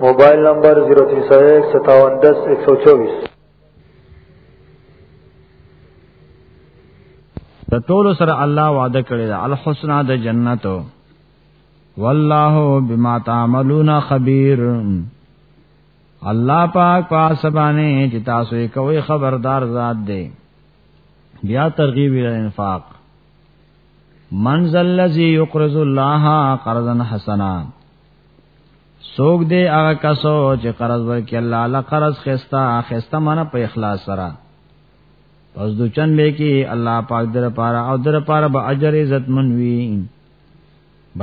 موبایل نمبر 03015710124 د ټول سره الله وعده کړی دا الحسنا د جنت والله بما تعملون خبير الله پاک پاسبانه چې تاسو یې کوي خبردار ذات دی بیا ترغیب ال انفاق منزل الذي يقرض الله قرضا حسنا سوګ دې هغه کسو چې قرض ورکړي الله الله قرض خستا خستا معنی په اخلاص سره پس دو چن به کې الله پاک در پاره او در پاره به اجر عزت منوي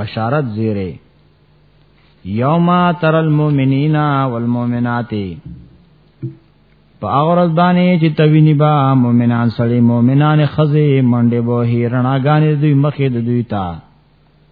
بشارت زیره یوم تر المؤمنین والمؤمنات په اورز باندې چې تویني با مؤمنان سړي مؤمنان خزي منډه به هیرنا غانې دوی مخې د دوی ته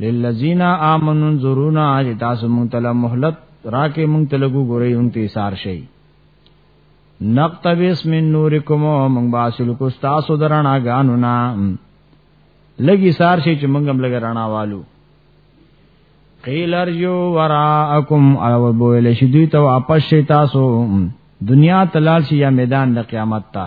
للذین آمنوا انظرونا چې تاسو مونږ ته مهلت راکې مونږ ته لګو ګورې اون ته ایثار شي نقتبس من نورکم مونږ باسل کو تاسو درنا غانو نا لګي سار شي چې مونږ هم لګ رانا والو قیل ارجو وراءکم او بویل شدی ته واپس شي تاسو دنیا تلال شي یا میدان د قیامت ته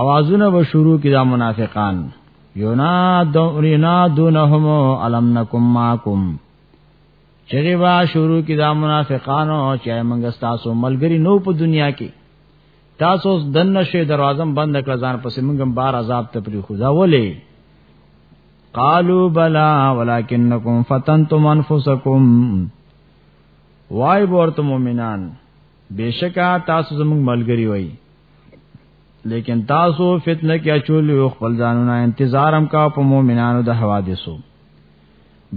اوازونه به شروع کی دا منافقان یونا دورینا دونهم علم نکم ماکم چغی با شروع کی دا منافقانو چې موږ تاسو ملګری نو په دنیا کې تاسو دنه شی دروازم بند کړ ځان پسې موږ بار عذاب ته پری خدا ولې قالو بلا ولکنکم فتنتم انفسکم وای ورته مؤمنان بشکا تاسو زموږ ملګری وای لیکن تاسو فتنه کې اچول یو خپل ځانونه انتظارم کا په مؤمنانو د حوادثو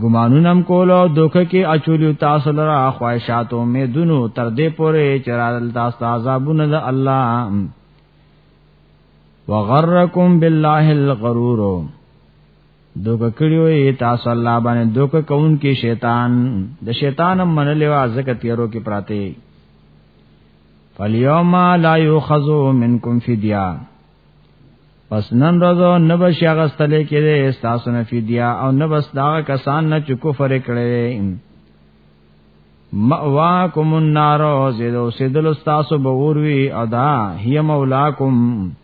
ګمانونم کولو دوکه کې اچول تاسو لرا خواہشات او امیدونو تر دې پورې چې را تاسو عذابونه د الله وغرکم بالله الغرور دوک کړیو ای تاسو الله باندې دوک کون کې شیطان د شیطان منلې وا زکه تیرو کې پراته فالیوم لا یوخذو منکم فدیا پس نن ورځو نبش غستلې کې دې تاسو نه فدیا او نبس دا کسان نه چې کفر کړي مأواکم النار زیدو سیدل تاسو بوروي ادا هی مولاکم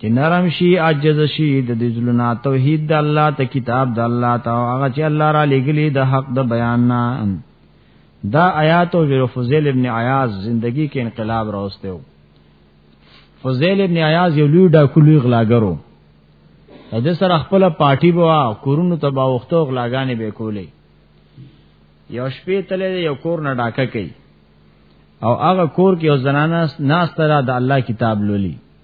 چې نرم شي عجز شي د دې ځلنا توحید د الله ته کتاب د الله ته هغه چې الله را لګلی د حق د بیان نه دا آیات او جوړ فضیل ابن عیاض زندگی کې انقلاب راوسته و فضیل ابن عیاض یو لوی ډاکولوی غلاګرو د سره خپل پارٹی بوا کورونو تبا وختو غلاګانې به کولې یو شپې تلې یو کور نه ډاکه کوي او هغه کور کې یو زنانه ناس تر د الله کتاب لولي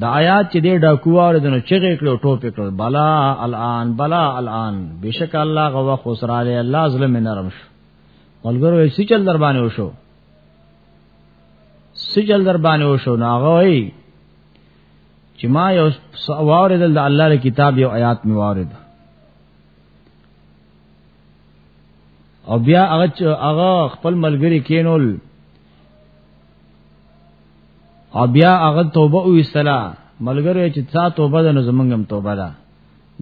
دا آیات چې دې ډاکوار دنو چغې کړو ټوپې کړو بلا الان بلا الان بشک الله غوا خسرا له الله ظلم نرم شو ولګرو یې سچل در باندې وشو سچل در باندې وشو ناغه وای چې ما یو واورد د الله له کتاب یو آیات می واورد او بیا هغه هغه خپل ملګری کینول او بیا هغه توبه او استلا ملګری چې تا توبه د نظمنګم توبه ده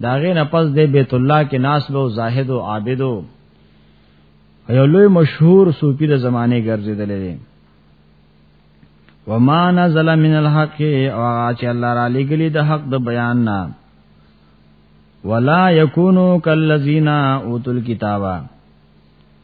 دا غې نه پس د بیت الله کې ناس لو زاهد او عابد یو لوی مشهور صوفي د زمانه ګرځیدل دي وما نزل من الحق او چې الله را لګلی د حق د بیان نه ولا یکونو کلذینا اوتل کتابا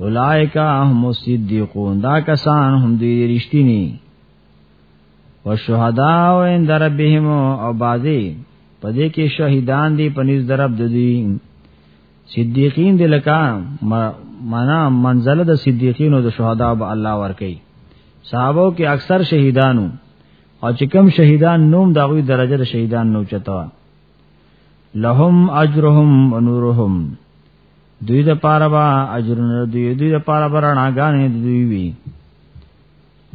اولائک هم الصدیقون دا کسان هم دی رښتینی او شهدا او عند ربهم او بازی پدې کې شهیدان دی پنځ درب د دی صدیقین دی لکه معنا منزله د صدیقین او د شهدا به الله ور کوي صحابه کې اکثر شهیدانو او چې کم شهیدان نوم دا غوي درجه د شهیدان نو چتا لهم اجرهم ونورهم دوی د پاره با اجرونه دوی دوی د پاره برناګانې دوی وی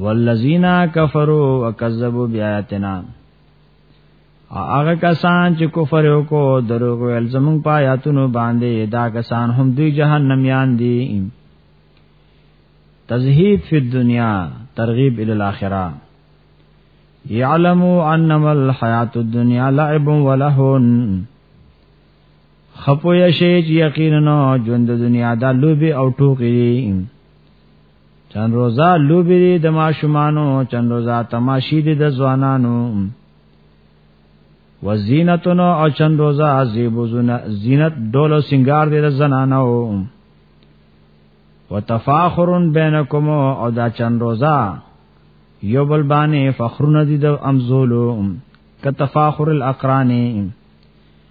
والذین کفروا وکذبوا بیااتنا هغه کسان چې کفر وکړو دروغ ویل زمونږ په آیاتونو باندې دا کسان هم دوی جهنم یان دي تزهید فی الدنیا ترغیب الی الاخره یعلموا انما الحیات الدنیا لعب ولهون خپو یا شی چې یقینا ژوند د دنیا دا لوبي او ټوکی دي چند روزا لوبي دي د ماشومانو چند روزا تماشې دي د ځوانانو وزینتونو او چند روزا عذاب زینت ډول او سنگار دي د زنانو وتفاخرن بینکم او دا چند روزا یو بل باندې فخرونه دي د امزولو کتفاخر الاقرانه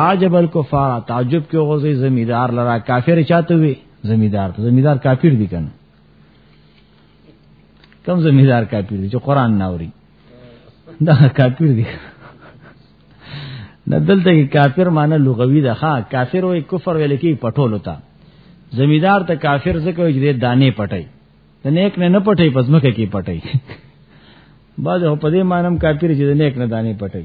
عجب الکفار تعجب کې غوځي زمیدار لرا کافر چاته وي زمیدار ته زمیدار کافر دي کنه کم زمیدار کافر دي چې قران ناوري دا کافر دي نه دلته کې کافر معنی لغوي ده ها کافر وې کفر ویل کې پټول وتا زمیدار ته کافر ځکه چې دانه پټي د نیک نه نه پټي پزمکه کې پټي بعض په دې مانم کافر چې د نیک نه دانه پټي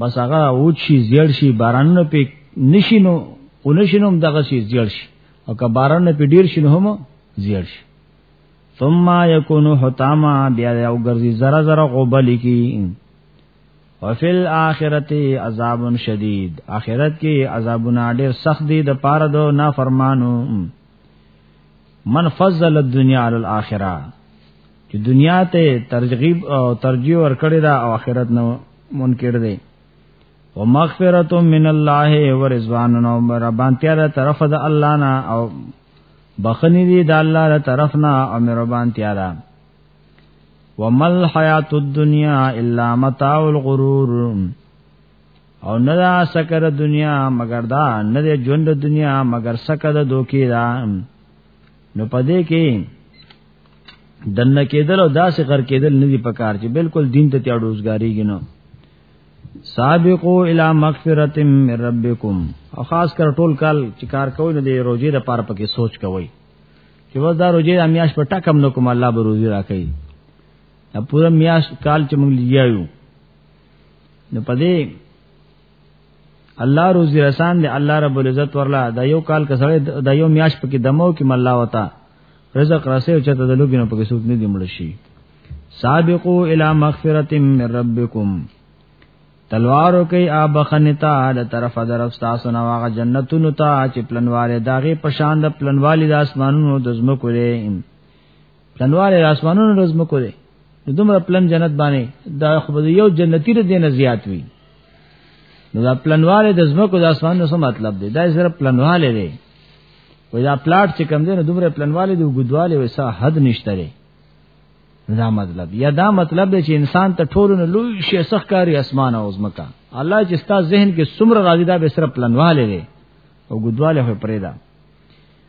بس هغه او چی زیړ شي بارانونه په نشینو اونشینوم دغه شي زیړ شي او که بارانونه په ډیر شي نو هم زیړ شي ثم یکون حتاما بیا یو ګرځي زره زره غوبل کی وفي الاخرته عذاب شدید اخرت کې عذابونه ډیر سخت دي د پاره دو نافرمانو من فضل الدنيا على الاخره چې دنیا ته ترغیب او ترجیح ورکړی دا او آخرت نه منکر دی ومغفرت من الله ورضوان نو ربانتیا ده طرف د الله نه او بخنی دی د الله تر طرف نه او مهربانتیا ده ومل حیات الدنیا الا متاع الغرور او نه دا سکر دنیا مگر دا نه دی ژوند دنیا مگر سکر د دوکې دا نو پدې کې دنه کېدل او داسې غر کېدل نه دي پکار چې بالکل دین ته تیار روزګاری ګنو سابقو الی مغفرت من ربکم او خاص کر ټول کال چې کار کوي نو د روزي د پار پکې سوچ کوي چې وځ دا روزي امیاش په ټکم نو کوم الله به روزي راکړي دا پوره میاش کال چې موږ لیایو نو پدې الله روزي رسان دی الله رب العزت ورلا دا یو کال کسړې دا یو میاش پکې دمو کې مله وتا رزق راسه او چته د لوګینو پکې سوق نه دی مړ شي سابقو الی مغفرت من ربکم تلوارو کوي ابخنتا د طرف در استاسو نو هغه جنتونو ته چې پلنواله داغه پشان د پلنوالی د اسمانونو د زمکو لري پلنوال راسمانونو روز مکو دی دومره پلن جنت باندې دا خو به یو جنتی ر دینه زیات وي نو دا پلنوال د زمکو د اسمانونو څه مطلب دی دا صرف پلنوال دی وای دا پلاټ چې کم دی نو دومره پلنوال دی وګدواله وسه حد نشته دی دا مطلب یا دا مطلب دی چې انسان ته ټول نو لوی شي سخکاری اسمان او زمکا الله چې ستا ذهن کې څومره راځي دا به صرف پلنوال دی او ګدواله پرې ده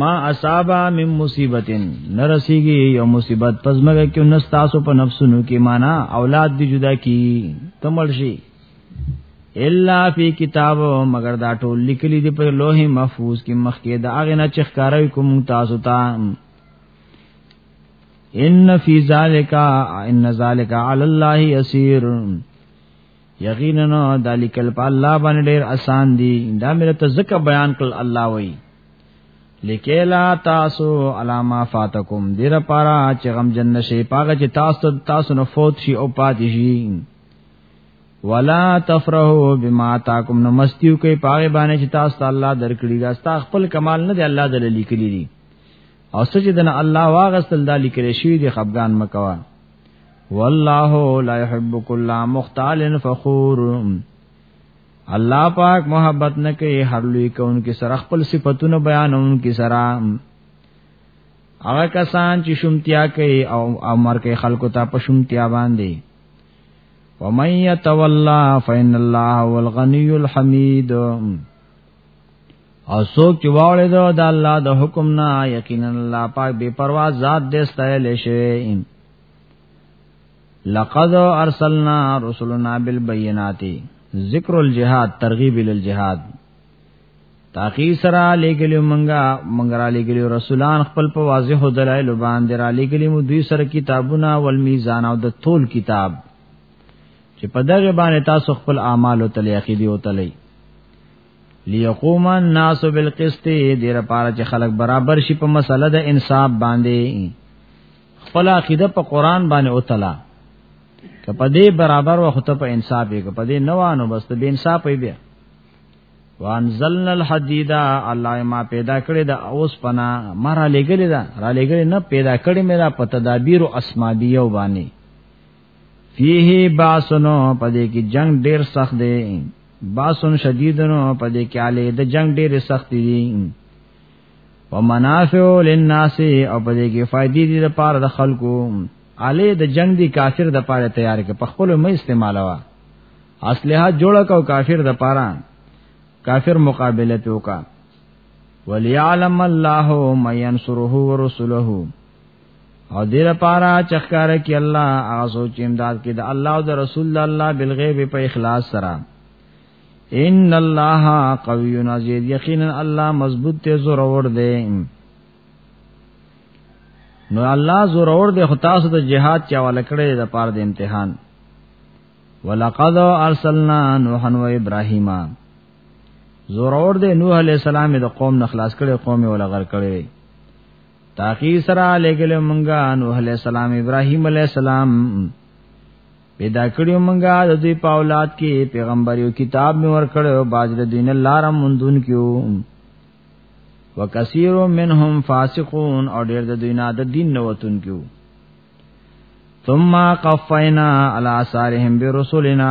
ما اصابا من مصیبتن نرسیږي یو مصیبت پس مګه کې نستاسو په نفسونو کې معنا اولاد دی جدا کی تمل شي الا فی کتاب مگر دا ټول لیکلی دی په لوح محفوظ کې مخکې دا هغه نه چخکاروي کوم تاسو ته ان فی ذالک ان ذالک علی الله یسیر یقینا ذالکل په الله باندې ډیر آسان دي دا مې ته ځکه بیان کړ الله وای لکیلا تاسو علاما فاتکم دیر پارا چې غم جن شي پاګه چې تاسو تاسو نه فوت شي او پاتې شي ولا تفرحو بما تاکم نو مستیو کوي پاګه باندې چې تاسو الله درکړي دا تاسو خپل کمال نه دی الله دل لیکلی دي او سجدن الله واغسل دا لیکل شي دي خفغان مکوان والله لا يحب كل مختال فخور الله پاک محبت نه کوي هر لوی کونکي سره خپل صفاتونه بیانونکي سره هغه کسان چې شومتیا کوي او امر کوي خلکو ته په شومتیا باندې ومن يتولى فإن الله هو الغني الحميد او څوک چې واولې دا د الله د حکم نه یقینا الله پاک بے پروا ذات دې ستایل شي لقد ارسلنا رسلنا بالبينات ذکر الجهاد ترغیب ال الجهاد تاخی سرا لګلی منګه منګه را لګلی رسولان خپل په واضح دلایل باندې را لګلی مو دوی سره کتابونه او میزان او د تول کتاب چې په دغه باندې تاسو خپل اعمال او تلې عقیده او تلې ليقوم الناس بالقسط دې لپاره چې خلک برابر شي په مسله د انصاف باندې خپل عقیده په قران باندې او تلا که په دې برابر وخت په انصاف یې که په دې نوانو بس ته به انصاف یې بیا وانزلنا الحديد الله ما پیدا کړی دا اوس پنا ما را لګلی دا را لګلی نه پیدا کړی مې دا په تدابیر او اسمادیو باندې فيه باسنو پدې کې جنگ ډیر سخت دی باسن شدیدنو پدې کې علي د جنگ ډیر سخت دی ومنافع للناس او پدې کې فائدې دي د پاره د خلکو علي د جنگ دی کافر د پاره تیار کې په خپل مې استعمالوا اصله جوړه کو کافر د پاره کافر مقابله پیوکا وليعلم الله من ينصره ورسله او دې لپاره چخکار کې الله هغه سوچ امداد کې د الله او د رسول الله بالغیب په اخلاص سره ان الله قوی عزیز یقینا الله مضبوط ته زور ور دی نو الله زور ور دی خو تاسو د جهاد چا ولکړې د پاره د امتحان ولقد ارسلنا نوحا و ابراهیم زور ور دی نوح علی السلام د قوم نه خلاص کړي قوم یې ولغر کړي تاخی سره لګل مونږه نوح علی السلام ابراهیم علی السلام پیدا کړیو مونږه د دوی په اولاد کې پیغمبر یو کتاب می ور کړو باج د دین لار مندون کیو وکثیر منهم فاسقون او ډیر د دوی نه د دین نوتون کیو ثم قفینا علی آثارهم برسلنا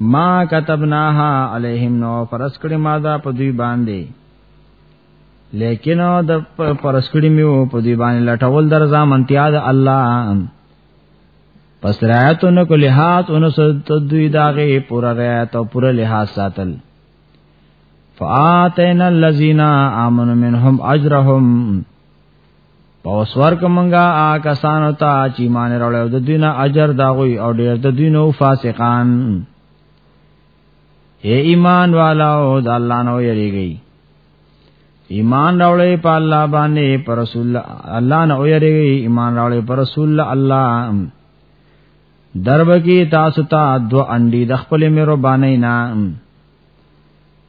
ما كتبناها عليهم نو فرس کړی ما دا په دوی باندې لیکن د فرس کړی میو په دوی باندې لټول در ځامنتیا د الله پس رایتونو کو لحاظ انو ست دوی داغه پورا رایت او پورا لحاظ ساتل فآتینا الذین آمنوا منهم اجرهم پاوس ورک منګه آ کسانو ته چې مان راړو د دینه اجر دا غوي او ډیر د دینو فاسقان اے ایمان والو د الله نو یریږي ایمان راولې په الله باندې پر رسول الله نه ویریږي ایمان راولې پر رسول الله درب کی تاسو ته دو انډي د خپل مېرو باندې نه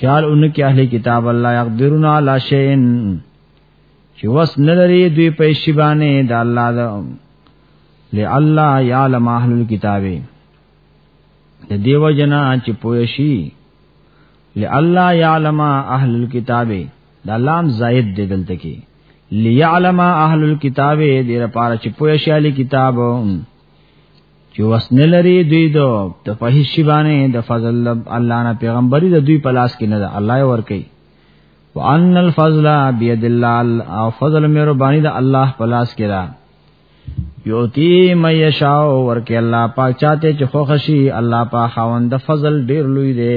خیال ان کې اهل کتاب الله يقدرون علی شیء چې وس نه لري دوی په شی باندې د الله د لعلا یعلم اهل الكتاب د دیو جنا چې پوه شي لعلا یعلم اهل الكتاب دا لام زائد دی دلته کې ليعلم اهل الكتاب دې لپاره چې پوه شي اهل کتاب چې وسن لري دوی دو د فحش باندې د فضل الله نه پیغمبري د دوی په لاس کې نه ده الله یې ور کوي وان الفضل بيد الله او فضل مهرباني د الله په لاس کې ده یوتی مې یشاء ورکه الله پاک چاته چې خوښ شي الله پاک خوند فضل ډیر لوی دی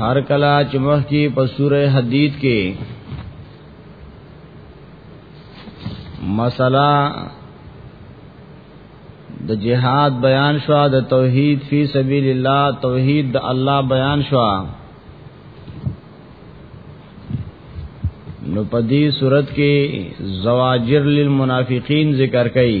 هر کلا چې مخ کې په سوره حدید کې مسله د جهاد بیان شو د توحید فی سبیل الله توحید د الله بیان شو نو په دې صورت کې زواجر للمنافقین ذکر کړي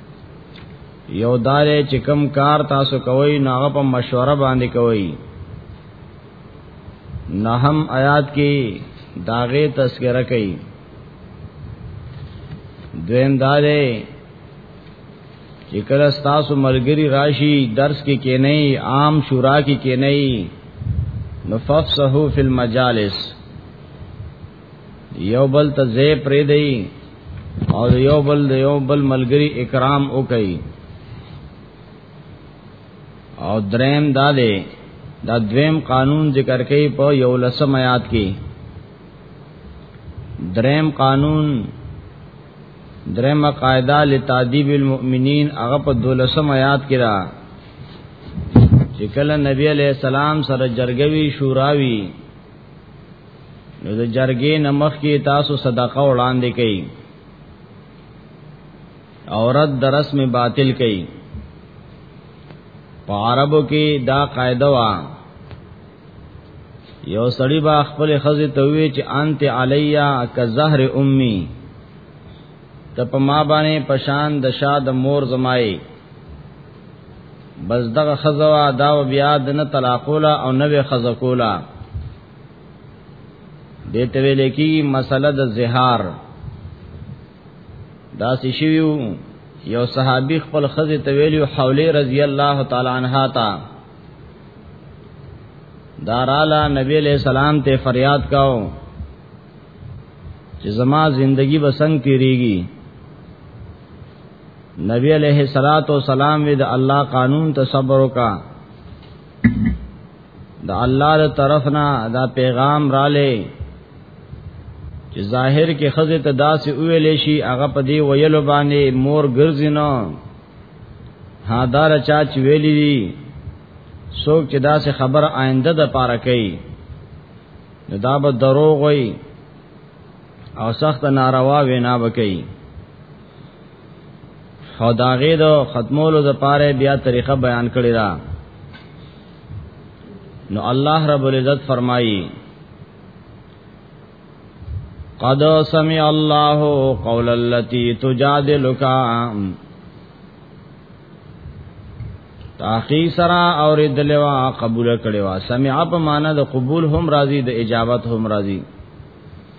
یو دار چې کم کار تاسو کوئ نو هغه په مشوره باندې کوئ نه هم آیات کې داغه تذکرہ کوي دویم دا دی چې کله تاسو ملګری راشي درس کې کې نه عام شورا کې کې نه نفسه فی المجالس یو بل ته زی پرې دی او یو بل د یو بل ملګری اکرام وکي او دریم دا دی دا دویم قانون ذکر کوي په یو لسم آیات کې دریم قانون دریم قاعده لتادیب المؤمنین هغه په دولسم آیات کې را چې کله نبی علیہ السلام سره جرګوي شوراوي نو د جرګې نمخ کې تاسو صدقه وړاندې کړئ عورت د رسم باطل کړئ په عربو کې دا قاعده وا یو سړی با خپل خزه ته وی چې انت علیا ک زهر امي ته په ما باندې پشان د شاد مور زمای بس دغه خزوا دا بیا د نه طلاق ولا او نه خزه کولا دته ویل کی مسله د زهار دا سشیو یو صحابي خپل خزه ته ویلو حوله رضی الله تعالی عنها تا دارالا نبی علیہ السلام ته فریاد کاو چې زما زندگی بسنګ تیریږي نبی علیہ الصلات والسلام د الله قانون ته صبر وکا د الله د طرفنا دا پیغام را لې چې ظاهر کې خزه ته داسې ویلې شي هغه په دې ویلو باندې مور ګرځینو ها دار چا چې ویلې دي څوک چې داسې خبر آینده د پاره کوي نو دا به دروغ وي او سخت ناروا وینا وکړي او داغه د ختمولو د پاره بیا طریقه بیان کړی دا نو الله رب العزت فرمایي قد سمع الله قول التي تجادلك تاخی سرا اور دلوا قبول کړي وا سمع په معنا د قبول هم راضي د اجابت هم راضي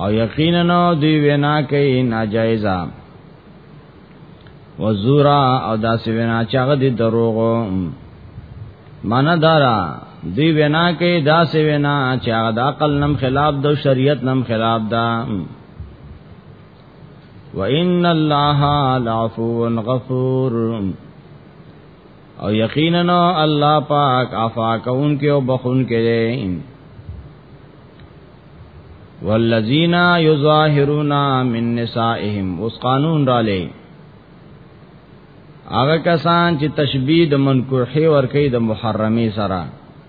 او یقینا دی وینا کوي ناجایزه وزورا او داسې وینا چې هغه دي دروغ معنا دارا دی وینا کوي داسې وینا چې هغه د عقل نم خلاف د شریعت نم خلاف ده وان الله لعفو غفور او یقینا الله پاک عفا کون کې او بخون کې دی والذین یظاهرون من نسائهم اوس قانون را لې هغه کسان چې تشبیه د منکوحه ور کوي د محرمي سره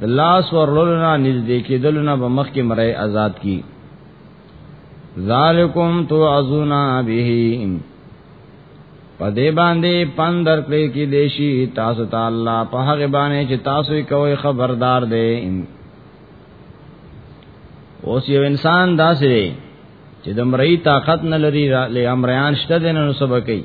د لاس ورلولو نه نږدې کېدلو نه به مخکې مرای آزاد کی ذالکم توعزون به په دې باندې پندر کړې کې دیشي تاسو ته الله په هغه باندې چې تاسو یې کوی خبردار دی اوس یو انسان داسې دی چې د مرئی طاقت نه لري له امریان شته دین نو سبا کوي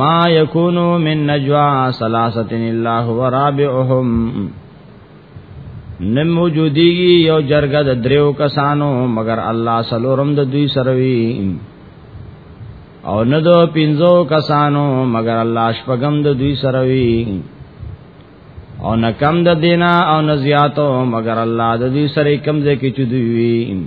ما یکونو من نجوا سلاستن الله و رابعهم نم موجودی یو جرګه د دریو کسانو مگر الله سلورم د دوی سره وی او نه دو پینزو کسانو مگر الله شپغم د دوی سره وی او نه کم د دینا او نه زیاتو مگر الله د دوی سره کم ځای کې چدوی وی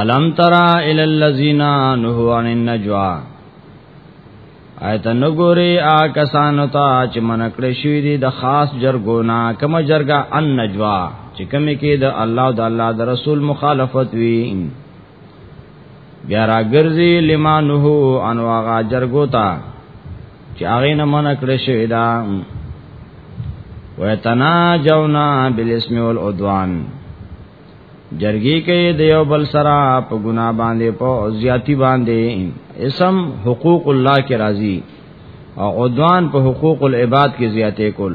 علم ترا ال الذین نهوا عن النجوا ایت نګوري آ کسان ته چې منکړې شوې دي د خاص جرګونا کما جرګه ان نجوا چې کمی کې د الله او د الله د رسول مخالفت وی بیا راګرځي لما نه ان واغا جرګو تا چې هغه نه من کړی شوی دا ویتنا جونا بالاسم والعدوان جرګي کې د یو بل سره په ګنا باندې په زیاتی باندې اسم حقوق الله کې راضي او عدوان په حقوق العباد کې زیاتې کول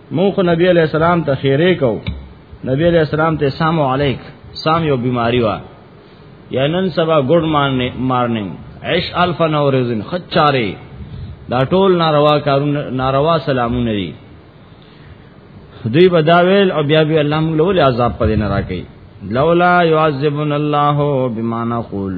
مونږ خو نبی علیہ السلام ته خیره کو نبی علیہ السلام ته سلام علیک سام یو بیماری وا یا نن سبا ګډ مارنینګ عش الف نورزن خچاره دا ټول ناروا کارون ناروا سلامونه دي دوی بداویل او بیا بیا الله موږ له عذاب پدې نه راکې لولا يعذبن الله بما نقول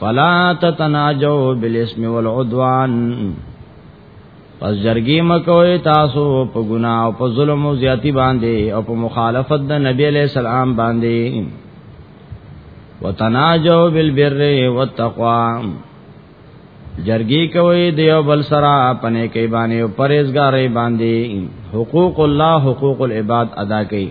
فلا تتناجوا بالاسم والعدوان پس جرګی مکوې تاسو په ګنا او په ظلم او زیاتی باندې او په مخالفت د نبی علیہ السلام باندې وتناجوا بالبر والتقوا جرګی کوي دیو بل سرا پنه کوي باندې پرهیزګارې باندې حقوق الله حقوق العباد ادا کوي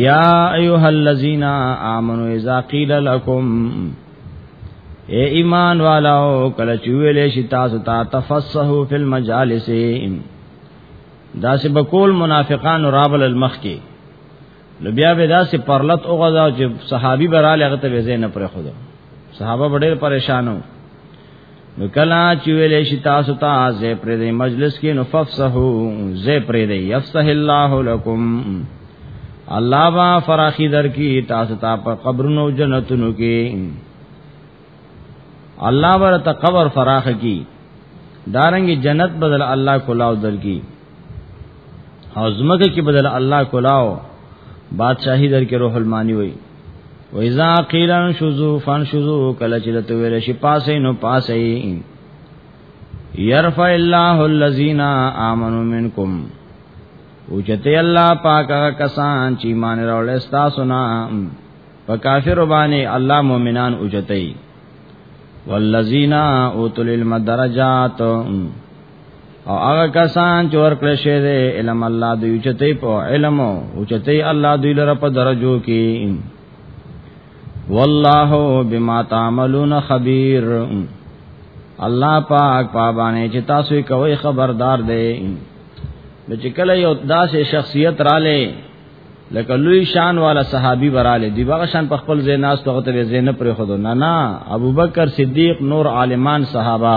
یا ایها الذین آمنوا اذا قیل لكم اے ایمان والو کله چې ویلې شي تاسو ته تفسحو فی المجالس دا سه بقول منافقان رابل المخ کې نو بیا به دا سه پرلت او غزا چې صحابي براله هغه ته زین پر خدا صحابه ډېر پریشانو نو کلا چې ویلې شي تاسو ته زه پرې دې مجلس کې نو ففسحو زه پرې دې یفسح الله لكم الله با فراخي در کې تاسو ته په قبرونو جنتونو کې الله ورته قبر فراخ کی دارنګ جنت بدل الله کولاو در کی او زمګه کې بدل الله کولاو بادشاہي در کې روح المانی وای و اذا قیل انشزو فانشزو کله چې ته ویل شي پاسې نو پاسې يرفع الله الذين امنوا منكم اوچته الله پاک کسان چې مان راول استا سنا په کافر باندې الله مؤمنان اوچتای والذین اوتل العلم درجات او هغه کسان چې ورکړل شوی دی علم الله دوی چته په علم او چته الله دوی لره په درجو کې والله بما تعملون خبير الله پاک پابانه چې تاسو کوي خبردار دی نو چې کله یو داسې شخصیت رااله لکه لوی شان والا صحابي براله دی بغه شان په خپل زیناس توغه ته زینب پر خود نه نه ابوبکر صدیق نور عالمان صحابه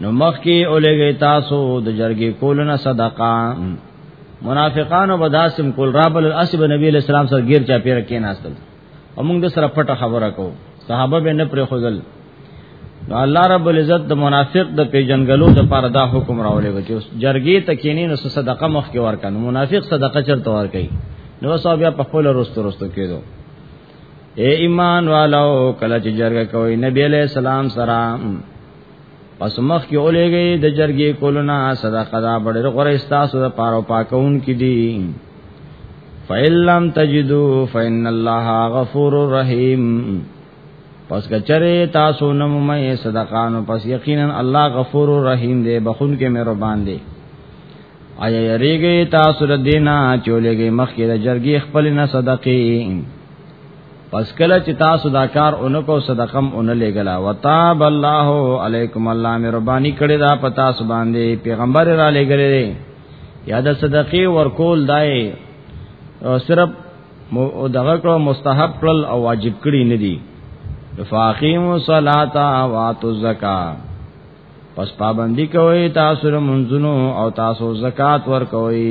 نو مخ کې اولګي تاسو د جرګې کولنه صدقه منافقانو به داسم کول رابل الاسب نبی اسلام سره غیر چا پیر کې ناستل او موږ د سره پټه خبره کو صحابه به نه پرې خوذل نو الله رب العزت د منافق د پیجنګلو د پاره دا حکم راولې و چې جرګې تکینې نو صدقه مخ کې ورکنه منافق صدقه چرته ور کوي نو صاحب بیا په خپل رستو رستو کېدو اے ایمان والو کله چې جرګه کوي نبی علیہ السلام سره پس مخ کې اولېږي د جرګې کولونه صدقه دا بډې غره استاسو د پاره پاکون کې دي فإلم تجدو فإن الله غفور رحیم پس کچره تاسو نمو مې صدقانو پس یقینا الله غفور رحیم دی بخون کې مهربان دی آیا یریږي تاسو د دینا چولېږي مخ کې د جرګې خپل نه صدقې پس کله چې تاسو دا کار اونکو صدقم اون لګلا وتاب الله علیکم الله مې ربانی کړی دا پتا سو باندې پیغمبر را لګلې یا د صدقې ورکول دای صرف او دغه کړه مستحب کړل او واجب کړی نه دي فاقیم صلاتا واتو زکا پس پابندی کوي تاسو منځونو او تاسو زکات ور کوي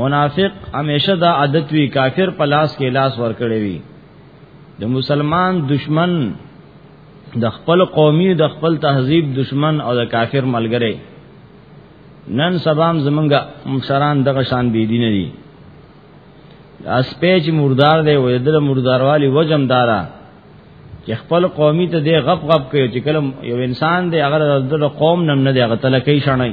منافق همیشه دا عادت وی کافر په لاس کې لاس ور کړی وی د مسلمان دشمن د خپل قومي د خپل تهذیب دشمن او د کافر ملګری نن سبام زمونږ مشران دغه شان بی دین دي اس پیچ مردار دی وې د مرداروالی وجم دارا چې خپل قومي ته دی غپ غپ کوي چې کله یو انسان دی هغه د قوم نم نه دی هغه تلکې شړای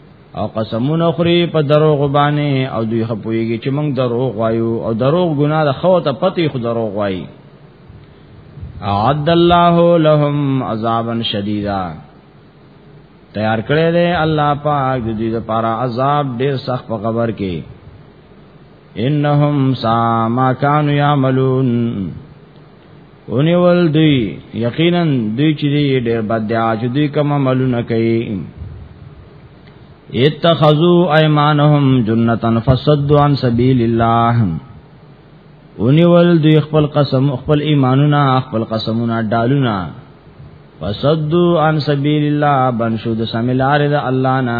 او قسمونه خوري په دروغ باندې او دوی خپويږي چې موږ دروغ وایو او دروغ ګناه ده خو ته پتی خو دروغ وایي اعد الله لهم عذابا شديدا تیار کړی دی الله پاک د دې لپاره عذاب ډیر سخت په خبر کې انهم سا ما كانوا يعملون اونیول دوی یقینا دوی چې دی ډېر بد دی چې دوی کوم عملونه کوي اتخذوا ايمانهم جنتا فصدوا عن سبيل الله اونیول دوی خپل قسم خپل ایمانونه خپل قسمونه ډالونه فصدوا عن سبيل الله بنشود سملار د الله نه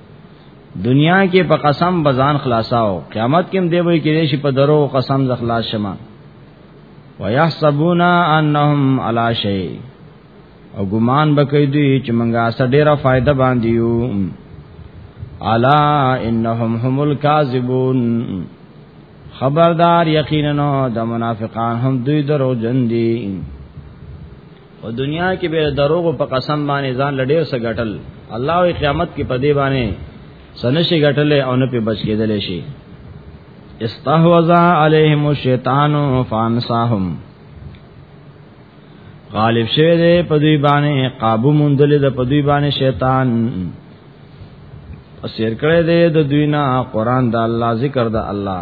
دنیا کې په قسم بزان خلاصاو قیامت کې هم دی وای کې شي په درو قسم ز خلاص شمه ويحسبون انهم على شيء او ګمان بکې دي چې منګه سره ډیره فائدہ باندې یو الا انهم هم الكاذبون خبردار یقینا د منافقان هم دوی درو جن دي او دنیا کې به دروغ په قسم باندې ځان لډیر سره غټل الله او قیامت کې په دې باندې سنشي غټل او نه په بچ کېدل شي استحوذا علیهم الشیطان فانساهم غالب شوه دې په دوی باندې قابو مونډل دې په دوی باندې شیطان اسیر کړه دې د دوی نه قران د الله ذکر د الله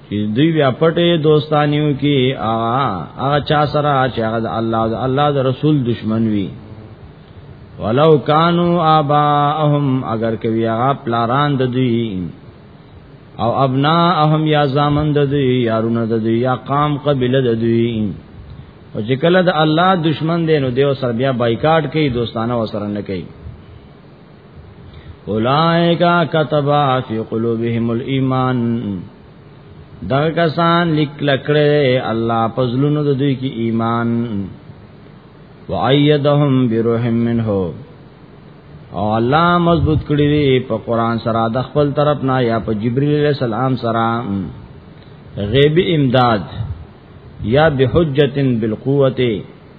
دوی بیا پټه دوستانیو کې هغه هغه چا سره چې هغه د الله د الله د رسول دشمن وي ولو کانو آباهم اگر کوي هغه پلاران د دوی او ابنا اهم یا زامن د دوی یارونه د دوی یا قام قبیله د دوی او چې کله د الله دشمن دی نو دیو سر بیا بایکاټ کوي دوستانه وسره نه کوي اولائکا کتبا فی قلوبهم الایمان دا کسان لیک لکړه الله پزلونو د دوی کې ایمان وایدهم بروح منه او الله مضبوط کړی دی په قران سره د خپل طرف نه یا په جبرئیل علیہ السلام سره غیبی امداد یا بحجتن بالقوت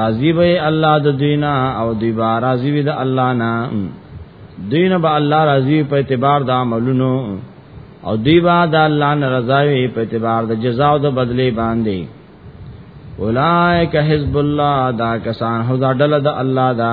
راضی به الله د دینا او دی با راضی وي د الله نه دین به الله راضی په اعتبار د عملونو او دی با د الله نه رضا وي په اعتبار د جزا او د بدلی باندې اولائک حزب الله دا کسان هو دا ډله د الله دا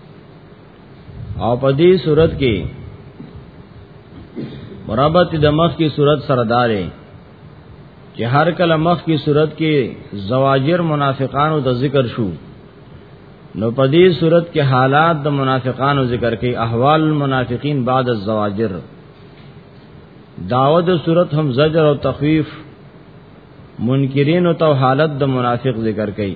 او په دې صورت کې مرابط د مخ کی صورت سردارې چې هر کله مخ کی صورت کې زواجر منافقانو د ذکر شو نو په دې صورت کې حالات د منافقانو ذکر کې احوال المنافقین بعد الزواجر داود صورت هم زجر او تخویف منکرین او حالت د منافق ذکر کړي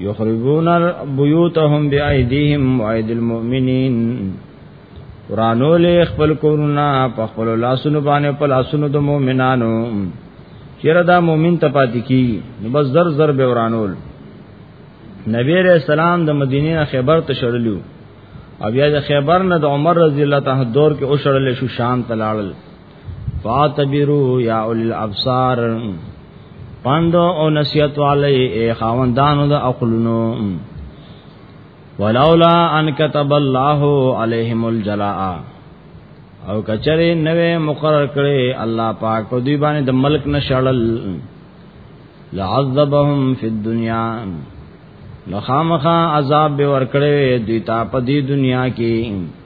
یخربون بیوتهم بأیدیهم وأید المؤمنین ورانو له خپل کورونه په خپل لاسونو باندې په لاسونو د مؤمنانو چیرې دا مؤمن ته پاتې کی نو بس زر زر به ورانول نبی علیہ السلام د مدینې نه خیبر ته شړلو او بیا د خیبر نه د عمر رضی الله تعالی دور کې او شړل شو شام ته لاړل فاتبرو یا اول الابصار پندو او نصیحت علی اے خاوندانو د عقلونو ولولا ان كتب الله عليهم الجلاء او کچره نوې مقرر کړي الله پاک په دوی باندې د ملک نشړل لعذبهم فی الدنیا لخامخا عذاب به ورکړي دوی ته په دې دنیا کې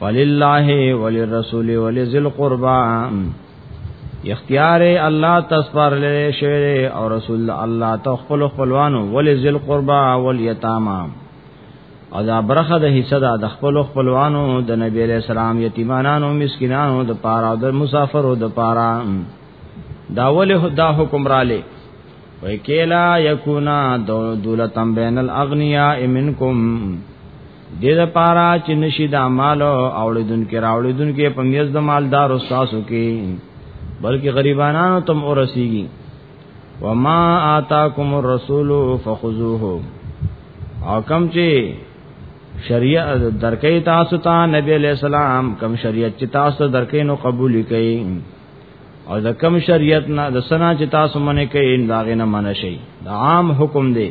ولله وللرسول ولذل قربا اختیار الله تسپر لري شوی او رسول الله ته خپل خپلوانو ولذل قربا والیتاما او دا برخه د حصہ دا د خپل خپلوانو د نبی علیہ السلام یتیمانانو مسکینانو د پاره او د مسافرو د پاره دا ول خدا حکم را لې وکیلا یکونا دولتم بین الاغنیاء منکم دې د پارا چې نشي د مال اوړیدون کې راوړیدون کې په میز د مالدار استادو کې بلکې غریبانو تم اورسیږي وما آتاکم الرسول فخذوه او کم چې شریعت درکې تاسو ته نبی علیہ السلام کم شریعت چې تاسو درکې نو قبول کړئ او د کم شریعت نه د سنا چې تاسو منې کوي دا غنه منشي دا عام حکم دی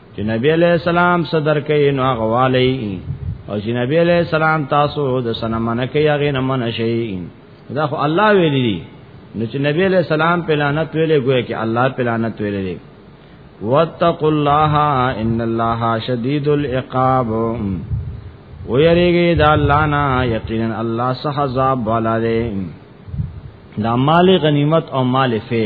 چې نبی علیہ السلام صدر کوي نو هغه والی او چې نبی علیہ السلام تاسو د سنمنه کوي هغه نه من شي دا خو الله ویلی دی نو چې نبی علیہ السلام په لعنت ویلې ګویا کې الله په لعنت ویلې دی واتقوا الله ان الله شدید العقاب ویریږي دا الله نه یقینا الله صح عذاب والا دی دا مال غنیمت او مال فی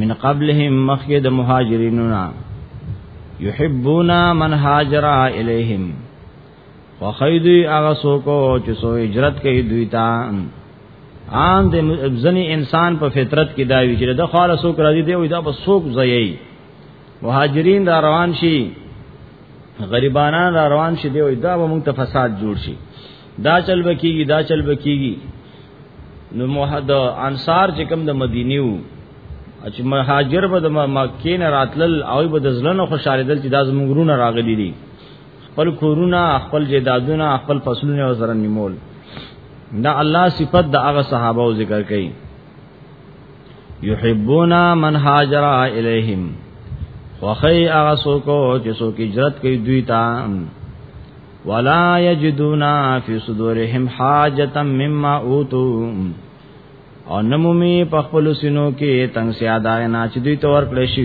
من قبلهم مخید مهاجرینونا یحبونا من هاجر الیہم وخیدی اغا سوکو چو سو اجرت کئی دوی تا عام د ځنی انسان په فطرت کې دا وی چې د خاله سوک راځي دی او دا په سوک ځایي مهاجرین را روان شي غریبانان را روان شي دی او دا به موږ ته فساد جوړ شي دا چل بکیږي دا چل بکیږي نو محد انصار چې کوم د مدینه وو چې مهاجر به د مکې نه راتلل او به د ځلنو خوشاله دل چې د زمونږونو راغلي دي خپل کورونه خپل جیدادونه خپل فصلونه او زرن نیمول دا الله صفت د هغه صحابه او ذکر کړي یحبونا من هاجر الیہم وخی هغه سوکو چې سوک هجرت کوي دوی ته ولا یجدون فی صدورهم حاجتا مما اوتو او نمومی په خپل سینو کې تنگ سیاده نه چې دوی تور کړی شي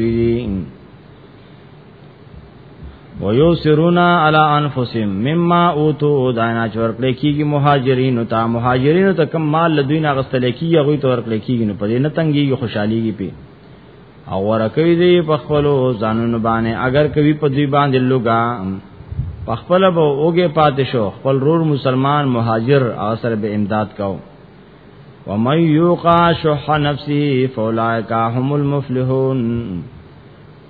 ويوسرون على انفسهم مما اوتو دانا چور کړي کیږي مهاجرین او تا مهاجرین ته کم مال لدوی نه غستل کیږي غوي تور کړي کیږي نو په دې نه تنګي خوشحاليږي پی او ورکوي دی په خپل ځانونو باندې اگر کوي په دوی باندې لوګا په خپل به اوګه پاتې شو خپل رور مسلمان مهاجر اثر به امداد کاو ومن یوقا شح نفسی فولائک هم المفلحون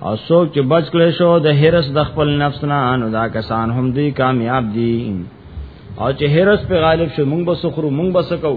او څوک چې بچ کړي شو د هرس د خپل نفس نه نو دا کسان هم دوی کامیاب دي او چې هرس په غالب شو مونږ به سخرو مونږ به سکو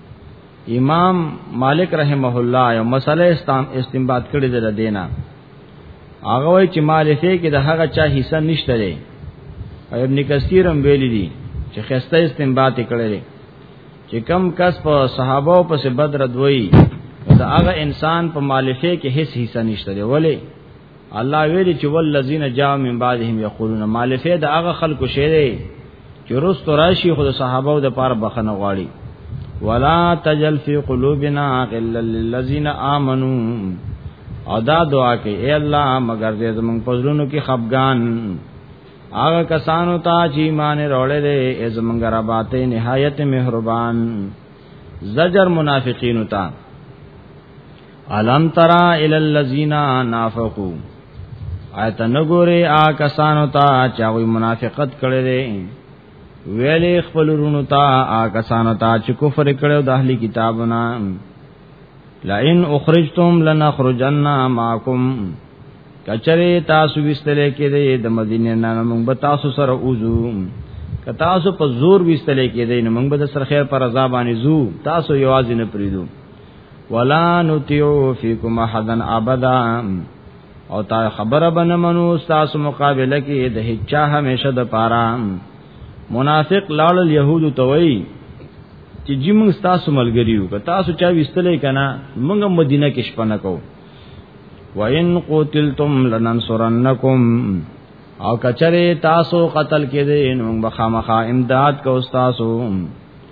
امام مالک رحمه الله یو مسله استام استنباط کړی د دینا هغه وای چې مالفه کې د هغه چا حصہ نشته دی او ابن کثیر هم ویلي دي چې خسته استنباط کړی دی چې کم کس په صحابه او پس بدر دوی دا هغه انسان په مالفه کې هیڅ حصہ نشته دی ولی الله ویلي چې والذین جاء من بعدهم یقولون مالفه دا هغه خلکو شه دی چې رست راشي خو د صحابه د پاره بخنه غواړي ولا تجل فی قلوبنا غلا للذین آمنو او دا دعا کوي اے الله مگر دې زمون پزړونو کې خفغان هغه کسانو ته چې ایمان وروړي دې زمونږ رباته نهایت مهربان زجر منافقین ته الم ترا ال الذین نافقوا ایت نګوره آ کسانو ته چې هغه منافقت کړی دی ویلې خپل رونو ته آ کسانو ته چې کفر کړو د اهلی کتابونه لئن اخرجتم لنخرجن معکم کچره تاسو وستلې کې دی د مدینه نه موږ به تاسو سره اوزو که تاسو په زور وستلې کې دی نو موږ به د سر خیر پر عذاب باندې زو تاسو یوازې نه پریدو ولا نتیو فیکم احدن ابدا او تا خبره بنه منو تاسو مقابله کې د هچا همیشه د پاره منافق لاړ اليهود توي چې جی موږ تاسو ملګری یو که تاسو چا وستلې کنا موږ مدینه کې شپه نه کوو وَإِن قُتِلْتُمْ لَنَنْصُرَنَّكُمْ او کچره تاسو قتل کې دې نو بخامخا امداد کو تاسو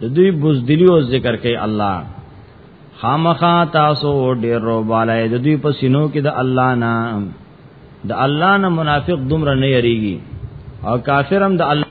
د دوی بوزدلی او ذکر کوي الله خامخا تاسو ډیر روبالای د دوی په سینو کې د الله نه د الله نه منافق دومره نه یریږي او کافرم د الله